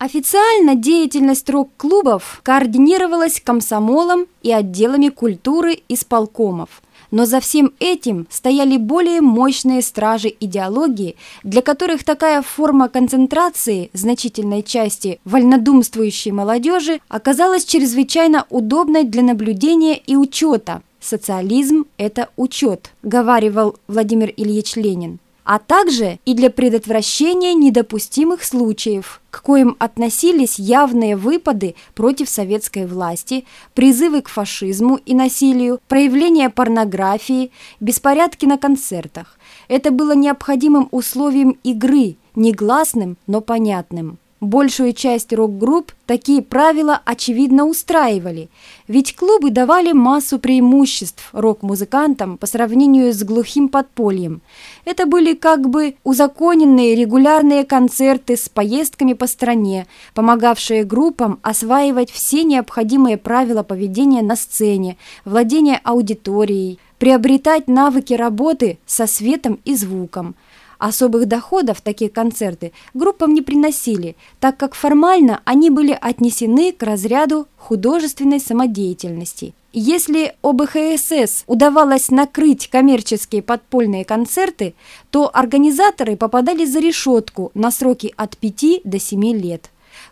Официально деятельность рок-клубов координировалась комсомолом и отделами культуры исполкомов – но за всем этим стояли более мощные стражи идеологии, для которых такая форма концентрации значительной части вольнодумствующей молодежи оказалась чрезвычайно удобной для наблюдения и учета. «Социализм – это учет», – говаривал Владимир Ильич Ленин а также и для предотвращения недопустимых случаев, к коим относились явные выпады против советской власти, призывы к фашизму и насилию, проявление порнографии, беспорядки на концертах. Это было необходимым условием игры, негласным, но понятным. Большую часть рок-групп такие правила очевидно устраивали, ведь клубы давали массу преимуществ рок-музыкантам по сравнению с глухим подпольем. Это были как бы узаконенные регулярные концерты с поездками по стране, помогавшие группам осваивать все необходимые правила поведения на сцене, владения аудиторией, приобретать навыки работы со светом и звуком – Особых доходов такие концерты группам не приносили, так как формально они были отнесены к разряду художественной самодеятельности. Если ОБХСС удавалось накрыть коммерческие подпольные концерты, то организаторы попадали за решетку на сроки от 5 до 7 лет.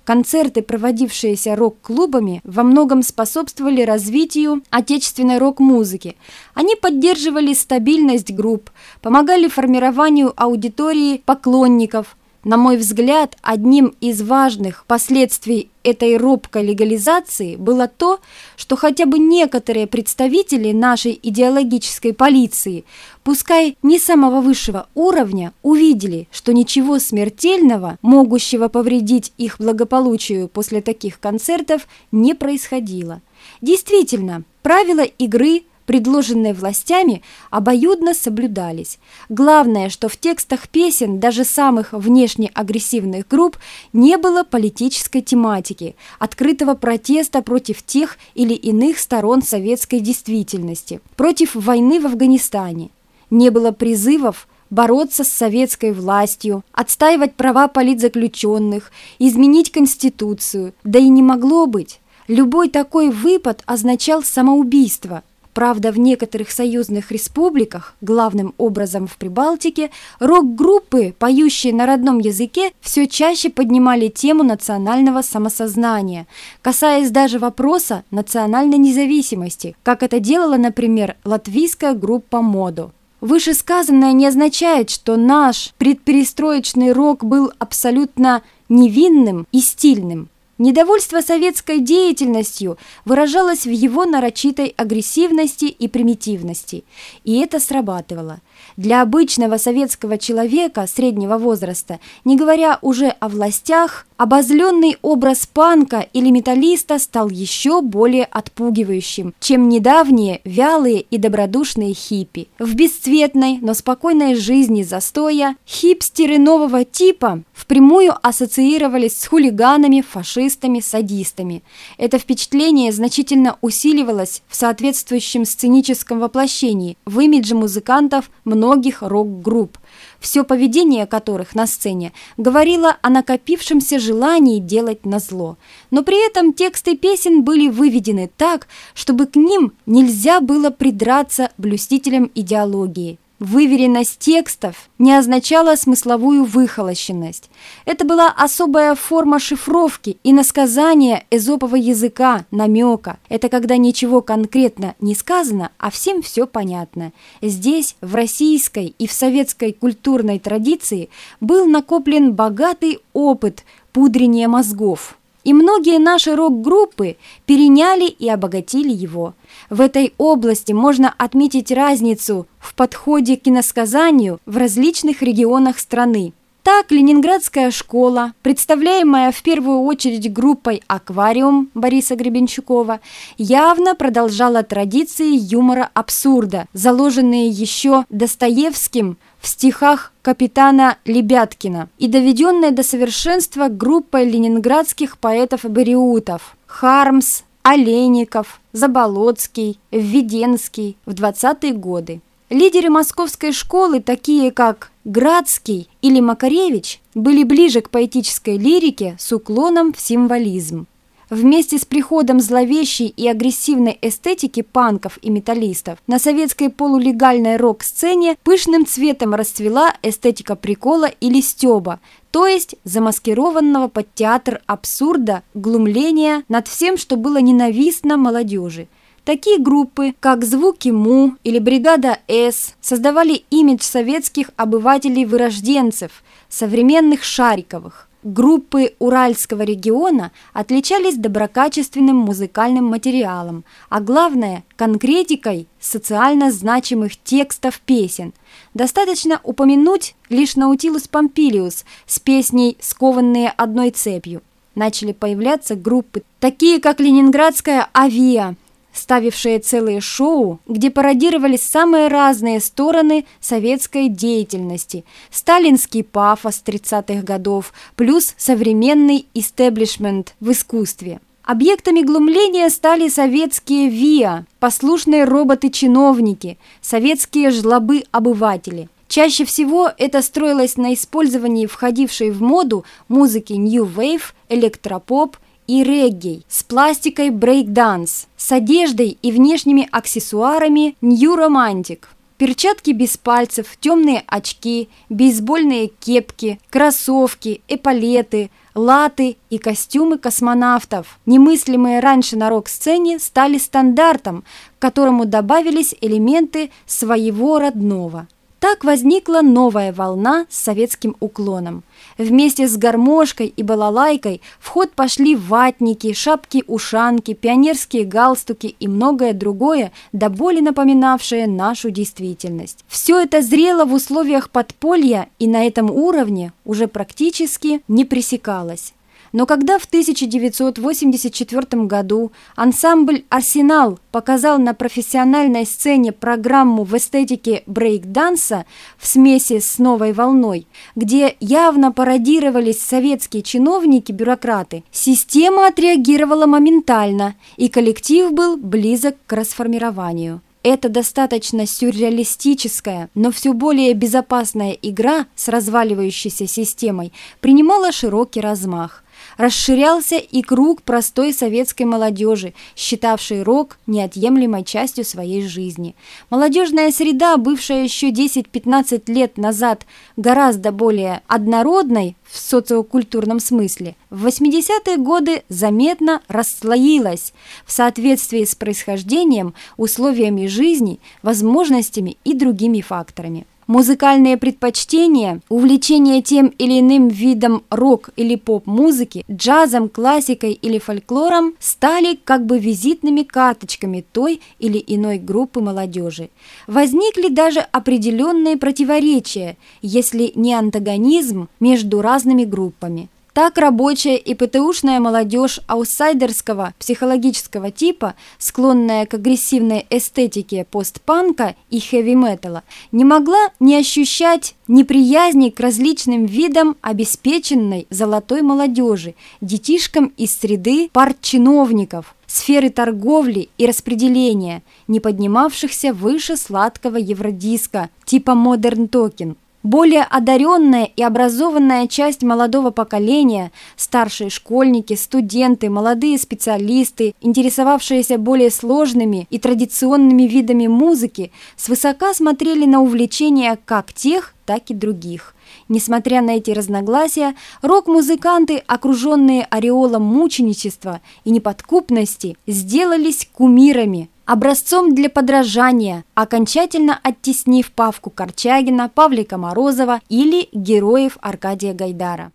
Концерты, проводившиеся рок-клубами, во многом способствовали развитию отечественной рок-музыки. Они поддерживали стабильность групп, помогали формированию аудитории поклонников, на мой взгляд, одним из важных последствий этой робкой легализации было то, что хотя бы некоторые представители нашей идеологической полиции, пускай не самого высшего уровня, увидели, что ничего смертельного, могущего повредить их благополучию после таких концертов, не происходило. Действительно, правила игры – предложенные властями, обоюдно соблюдались. Главное, что в текстах песен даже самых внешне агрессивных групп не было политической тематики, открытого протеста против тех или иных сторон советской действительности, против войны в Афганистане. Не было призывов бороться с советской властью, отстаивать права политзаключенных, изменить Конституцию, да и не могло быть. Любой такой выпад означал самоубийство, Правда, в некоторых союзных республиках, главным образом в Прибалтике, рок-группы, поющие на родном языке, все чаще поднимали тему национального самосознания, касаясь даже вопроса национальной независимости, как это делала, например, латвийская группа «Модо». Вышесказанное не означает, что наш предперестроечный рок был абсолютно невинным и стильным. Недовольство советской деятельностью выражалось в его нарочитой агрессивности и примитивности, и это срабатывало. Для обычного советского человека среднего возраста, не говоря уже о властях, обозленный образ панка или металлиста стал еще более отпугивающим, чем недавние вялые и добродушные хиппи. В бесцветной, но спокойной жизни застоя хипстеры нового типа впрямую ассоциировались с хулиганами, фашистами, садистами. Это впечатление значительно усиливалось в соответствующем сценическом воплощении, в имидже музыкантов многих рок-групп, все поведение которых на сцене говорило о накопившемся желании делать назло. Но при этом тексты песен были выведены так, чтобы к ним нельзя было придраться блюстителям идеологии. Выверенность текстов не означала смысловую выхолощенность. Это была особая форма шифровки и насказания эзопового языка, намека. Это когда ничего конкретно не сказано, а всем все понятно. Здесь, в российской и в советской культурной традиции, был накоплен богатый опыт пудрения мозгов. И многие наши рок-группы переняли и обогатили его. В этой области можно отметить разницу в подходе к киносказанию в различных регионах страны. Так, Ленинградская школа, представляемая в первую очередь группой «Аквариум» Бориса Гребенщикова, явно продолжала традиции юмора абсурда, заложенные еще Достоевским в стихах капитана Лебяткина и доведенная до совершенства группой ленинградских поэтов-бариутов Хармс, Олейников, Заболоцкий, Введенский в 20-е годы. Лидеры московской школы, такие как Градский или Макаревич, были ближе к поэтической лирике с уклоном в символизм. Вместе с приходом зловещей и агрессивной эстетики панков и металлистов на советской полулегальной рок-сцене пышным цветом расцвела эстетика прикола или стеба, то есть замаскированного под театр абсурда, глумления над всем, что было ненавистно молодежи. Такие группы, как «Звуки Му» или «Бригада С» создавали имидж советских обывателей-вырожденцев, современных Шариковых. Группы Уральского региона отличались доброкачественным музыкальным материалом, а главное – конкретикой социально значимых текстов песен. Достаточно упомянуть лишь Наутилус Помпилиус с песней «Скованные одной цепью». Начали появляться группы, такие как ленинградская «Авиа», ставившие целые шоу, где пародировались самые разные стороны советской деятельности, сталинский пафос 30-х годов, плюс современный истеблишмент в искусстве. Объектами глумления стали советские ВИА, послушные роботы-чиновники, советские жлобы-обыватели. Чаще всего это строилось на использовании входившей в моду музыки New Wave, электропоп и регги, с пластикой брейк-данс, с одеждой и внешними аксессуарами Romantic. Перчатки без пальцев, темные очки, бейсбольные кепки, кроссовки, эполеты, латы и костюмы космонавтов, немыслимые раньше на рок-сцене, стали стандартом, к которому добавились элементы своего родного – так возникла новая волна с советским уклоном. Вместе с гармошкой и балалайкой в ход пошли ватники, шапки-ушанки, пионерские галстуки и многое другое, до боли напоминавшее нашу действительность. Все это зрело в условиях подполья и на этом уровне уже практически не пресекалось. Но когда в 1984 году ансамбль «Арсенал» показал на профессиональной сцене программу в эстетике брейк-данса в смеси с новой волной, где явно пародировались советские чиновники-бюрократы, система отреагировала моментально, и коллектив был близок к расформированию. Эта достаточно сюрреалистическая, но все более безопасная игра с разваливающейся системой принимала широкий размах. Расширялся и круг простой советской молодежи, считавшей рок неотъемлемой частью своей жизни. Молодежная среда, бывшая еще 10-15 лет назад гораздо более однородной в социокультурном смысле, в 80-е годы заметно расслоилась в соответствии с происхождением, условиями жизни, возможностями и другими факторами. Музыкальные предпочтения, увлечение тем или иным видом рок- или поп-музыки, джазом, классикой или фольклором стали как бы визитными карточками той или иной группы молодежи. Возникли даже определенные противоречия, если не антагонизм между разными группами. Так рабочая и ПТУшная молодежь аутсайдерского психологического типа, склонная к агрессивной эстетике постпанка и хэви-металла, не могла не ощущать неприязни к различным видам обеспеченной золотой молодежи, детишкам из среды партчиновников, сферы торговли и распределения, не поднимавшихся выше сладкого евродиска типа Modern Talking. Более одаренная и образованная часть молодого поколения, старшие школьники, студенты, молодые специалисты, интересовавшиеся более сложными и традиционными видами музыки, свысока смотрели на увлечения как тех, так и других. Несмотря на эти разногласия, рок-музыканты, окруженные ореолом мученичества и неподкупности, сделались кумирами – образцом для подражания, окончательно оттеснив Павку Корчагина, Павлика Морозова или героев Аркадия Гайдара.